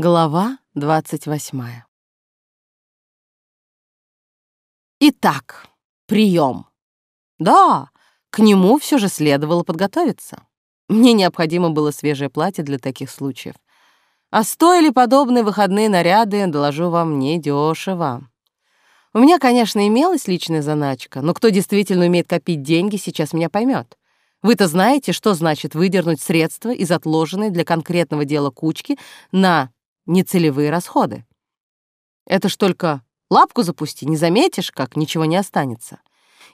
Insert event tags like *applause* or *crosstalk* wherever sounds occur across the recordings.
Глава двадцать восьмая. Итак, прием. Да, к нему все же следовало подготовиться. Мне необходимо было свежее платье для таких случаев. А стоили подобные выходные наряды, доложу вам, недешево. У меня, конечно, имелась личная заначка, но кто действительно умеет копить деньги, сейчас меня поймет. Вы-то знаете, что значит выдернуть средства из отложенной для конкретного дела кучки на нецелевые расходы. Это ж только лапку запусти, не заметишь, как ничего не останется.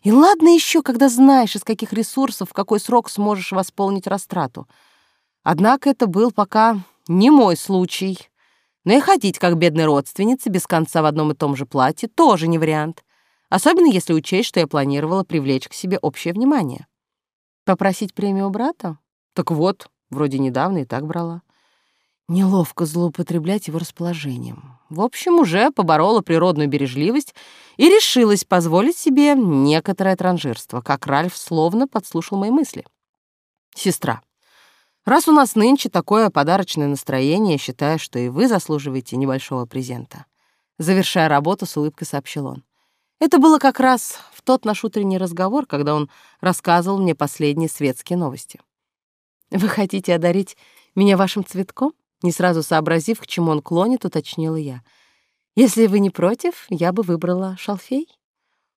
И ладно еще, когда знаешь, из каких ресурсов в какой срок сможешь восполнить растрату. Однако это был пока не мой случай. Но и ходить, как бедной родственнице, без конца в одном и том же платье, тоже не вариант. Особенно если учесть, что я планировала привлечь к себе общее внимание. Попросить премию брата? Так вот, вроде недавно и так брала. Неловко злоупотреблять его расположением. В общем, уже поборола природную бережливость и решилась позволить себе некоторое транжирство, как Ральф словно подслушал мои мысли. «Сестра, раз у нас нынче такое подарочное настроение, считаю, что и вы заслуживаете небольшого презента». Завершая работу, с улыбкой сообщил он. Это было как раз в тот наш утренний разговор, когда он рассказывал мне последние светские новости. «Вы хотите одарить меня вашим цветком?» Не сразу сообразив, к чему он клонит, уточнила я. «Если вы не против, я бы выбрала шалфей».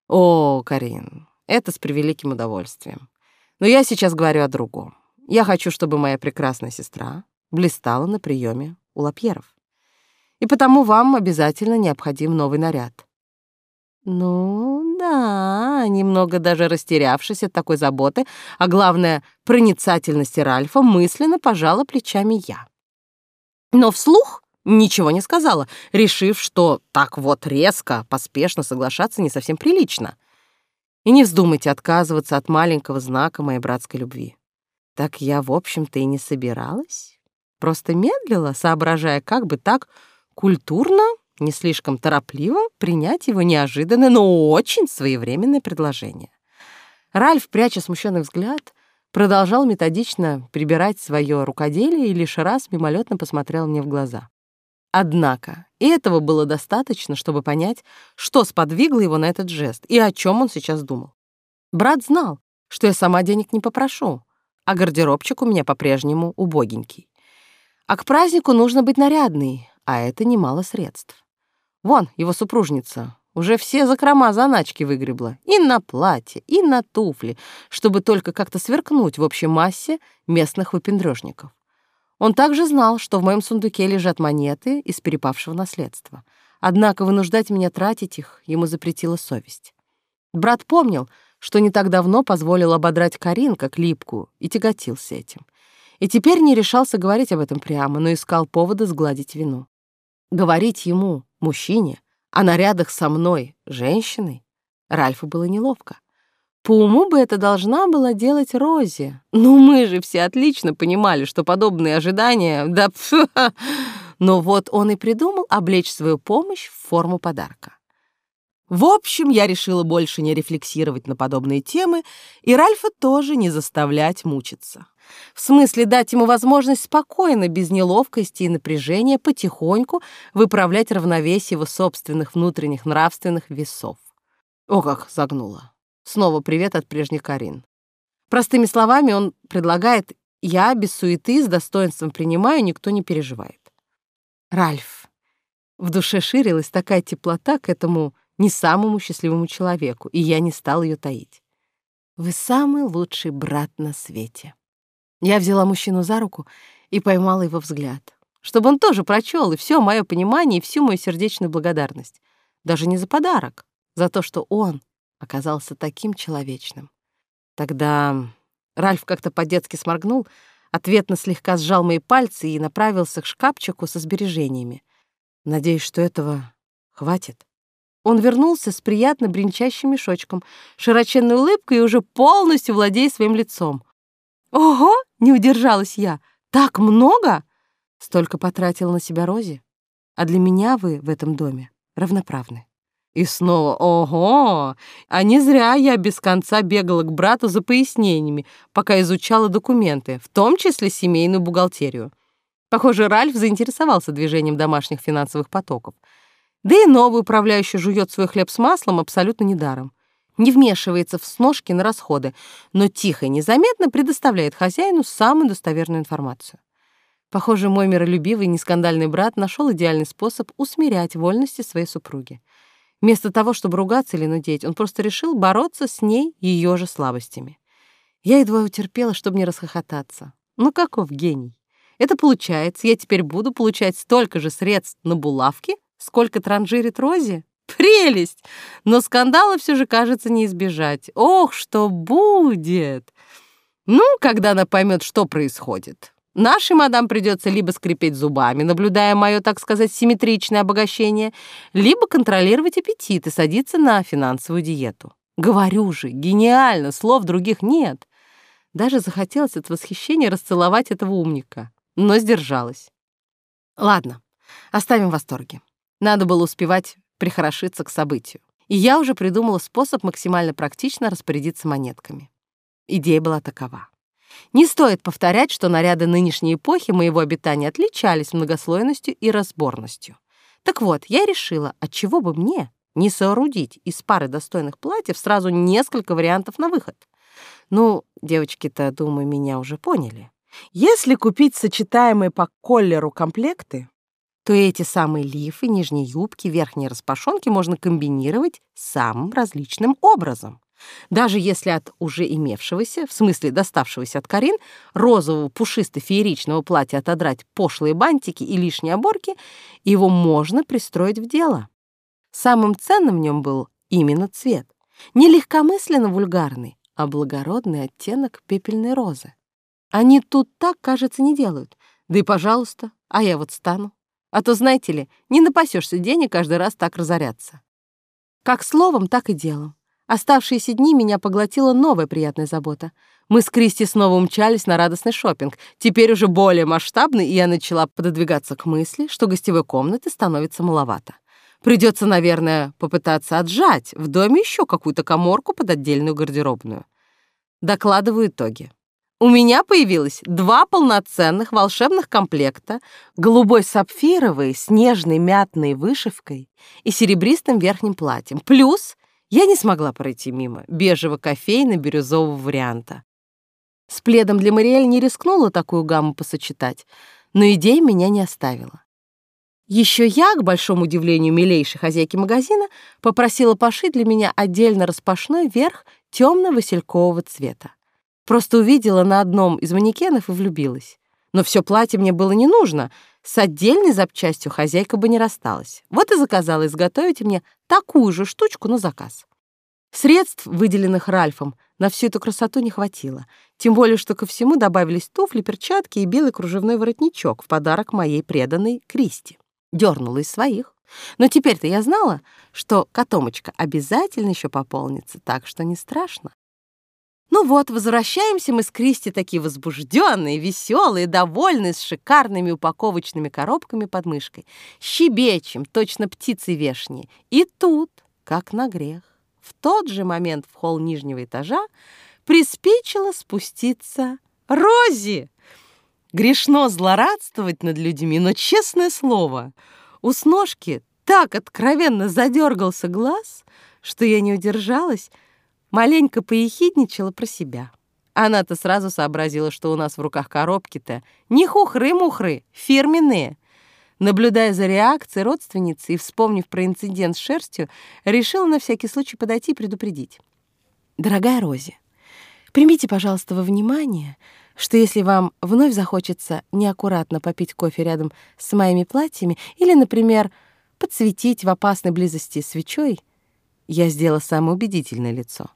«О, Карин, это с превеликим удовольствием. Но я сейчас говорю о другом. Я хочу, чтобы моя прекрасная сестра блистала на приеме у Лапьеров. И потому вам обязательно необходим новый наряд». «Ну, да», немного даже растерявшись от такой заботы, а главное, проницательности Ральфа, мысленно пожала плечами я но вслух ничего не сказала, решив, что так вот резко, поспешно соглашаться не совсем прилично. И не вздумайте отказываться от маленького знака моей братской любви. Так я, в общем-то, и не собиралась. Просто медлила, соображая, как бы так культурно, не слишком торопливо принять его неожиданное, но очень своевременное предложение. Ральф, пряча смущенный взгляд, продолжал методично прибирать свое рукоделие и лишь раз мимолетно посмотрел мне в глаза. Однако и этого было достаточно, чтобы понять, что сподвигло его на этот жест и о чем он сейчас думал. Брат знал, что я сама денег не попрошу, а гардеробчик у меня по-прежнему убогенький. А к празднику нужно быть нарядной, а это немало средств. Вон, его супружница, уже все закрома заначки выгребла. И на платье, и на туфли, чтобы только как-то сверкнуть в общей массе местных выпендрежников. Он также знал, что в моем сундуке лежат монеты из перепавшего наследства. Однако вынуждать меня тратить их ему запретила совесть. Брат помнил, что не так давно позволил ободрать Карин как липку и тяготился этим. И теперь не решался говорить об этом прямо, но искал повода сгладить вину. Говорить ему, мужчине, о нарядах со мной, женщиной, Ральфу было неловко. По уму бы это должна была делать Рози. Но мы же все отлично понимали, что подобные ожидания... Да *laughs* Но вот он и придумал облечь свою помощь в форму подарка. В общем, я решила больше не рефлексировать на подобные темы и Ральфа тоже не заставлять мучиться. В смысле дать ему возможность спокойно, без неловкости и напряжения, потихоньку выправлять равновесие его собственных внутренних нравственных весов. О, как загнула. Снова привет от прежних Карин. Простыми словами он предлагает «я без суеты с достоинством принимаю, никто не переживает». Ральф. В душе ширилась такая теплота к этому не самому счастливому человеку, и я не стал ее таить. Вы самый лучший брат на свете. Я взяла мужчину за руку и поймала его взгляд, чтобы он тоже прочел и все мое понимание, и всю мою сердечную благодарность. Даже не за подарок, за то, что он оказался таким человечным. Тогда Ральф как-то по-детски сморгнул, ответно слегка сжал мои пальцы и направился к шкафчику со сбережениями. Надеюсь, что этого хватит. Он вернулся с приятно бренчащим мешочком, широченной улыбкой и уже полностью владея своим лицом. «Ого!» — не удержалась я. «Так много?» Столько потратил на себя Рози. А для меня вы в этом доме равноправны. И снова «Ого!» А не зря я без конца бегала к брату за пояснениями, пока изучала документы, в том числе семейную бухгалтерию. Похоже, Ральф заинтересовался движением домашних финансовых потоков. Да и новый управляющий жует свой хлеб с маслом абсолютно недаром. Не вмешивается в сножки на расходы, но тихо и незаметно предоставляет хозяину самую достоверную информацию. Похоже, мой миролюбивый нескандальный брат нашел идеальный способ усмирять вольности своей супруги. Вместо того, чтобы ругаться или нудеть, он просто решил бороться с ней ее же слабостями. Я едва утерпела, чтобы не расхохотаться. Ну каков гений? Это получается, я теперь буду получать столько же средств на булавки, сколько транжирит Рози? Прелесть! Но скандала все же, кажется, не избежать. Ох, что будет! Ну, когда она поймет, что происходит. Нашей мадам придется либо скрипеть зубами, наблюдая мое, так сказать, симметричное обогащение, либо контролировать аппетит и садиться на финансовую диету. Говорю же, гениально, слов других нет. Даже захотелось от восхищения расцеловать этого умника, но сдержалась. Ладно, оставим восторги. Надо было успевать прихорошиться к событию. И я уже придумала способ максимально практично распорядиться монетками. Идея была такова. Не стоит повторять, что наряды нынешней эпохи моего обитания отличались многослойностью и разборностью. Так вот, я решила, от чего бы мне не соорудить из пары достойных платьев сразу несколько вариантов на выход. Ну, девочки-то, думаю, меня уже поняли. Если купить сочетаемые по коллеру комплекты, то эти самые лифы, нижние юбки, верхние распашонки можно комбинировать самым различным образом. Даже если от уже имевшегося, в смысле доставшегося от Карин, розового пушисто-фееричного платья отодрать пошлые бантики и лишние оборки, его можно пристроить в дело. Самым ценным в нем был именно цвет. Не легкомысленно вульгарный, а благородный оттенок пепельной розы. Они тут так, кажется, не делают. Да и пожалуйста, а я вот стану. А то, знаете ли, не напасешься денег каждый раз так разоряться. Как словом, так и делом. Оставшиеся дни меня поглотила новая приятная забота. Мы с Кристи снова умчались на радостный шопинг, теперь уже более масштабный, и я начала пододвигаться к мысли, что гостевой комнаты становится маловато. Придется, наверное, попытаться отжать в доме еще какую-то коморку под отдельную гардеробную. Докладываю итоги. У меня появилось два полноценных волшебных комплекта, голубой сапфировой с нежной мятной вышивкой и серебристым верхним платьем, плюс я не смогла пройти мимо бежево-кофейно-бирюзового варианта. С пледом для Мариэль не рискнула такую гамму посочетать, но идея меня не оставила. Еще я, к большому удивлению милейшей хозяйки магазина, попросила пошить для меня отдельно распашной верх темно-василькового цвета. Просто увидела на одном из манекенов и влюбилась. Но все платье мне было не нужно. С отдельной запчастью хозяйка бы не рассталась. Вот и заказала изготовить мне такую же штучку на заказ. Средств, выделенных Ральфом, на всю эту красоту не хватило. Тем более, что ко всему добавились туфли, перчатки и белый кружевной воротничок в подарок моей преданной Кристи. Дернула из своих. Но теперь-то я знала, что котомочка обязательно еще пополнится, так что не страшно. Ну вот, возвращаемся мы с Кристи такие возбужденные, веселые, довольные, с шикарными упаковочными коробками под мышкой. Щебечем, точно птицы вешние. И тут, как на грех, в тот же момент в холл нижнего этажа приспичило спуститься Рози. Грешно злорадствовать над людьми, но, честное слово, у сножки так откровенно задергался глаз, что я не удержалась, маленько поехидничала про себя. Она-то сразу сообразила, что у нас в руках коробки-то не хухры-мухры, фирменные. Наблюдая за реакцией родственницы и вспомнив про инцидент с шерстью, решила на всякий случай подойти и предупредить. «Дорогая Рози, примите, пожалуйста, во внимание, что если вам вновь захочется неаккуратно попить кофе рядом с моими платьями или, например, подсветить в опасной близости свечой, я сделала самое убедительное лицо.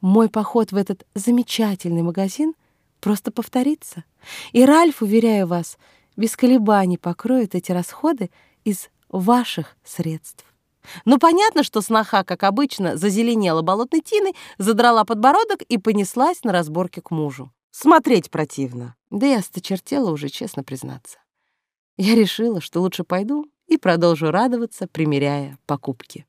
Мой поход в этот замечательный магазин просто повторится. И Ральф, уверяю вас, без колебаний покроет эти расходы из ваших средств. Ну, понятно, что сноха, как обычно, зазеленела болотной тиной, задрала подбородок и понеслась на разборке к мужу. Смотреть противно. Да и осточертела уже, честно признаться. Я решила, что лучше пойду и продолжу радоваться, примеряя покупки.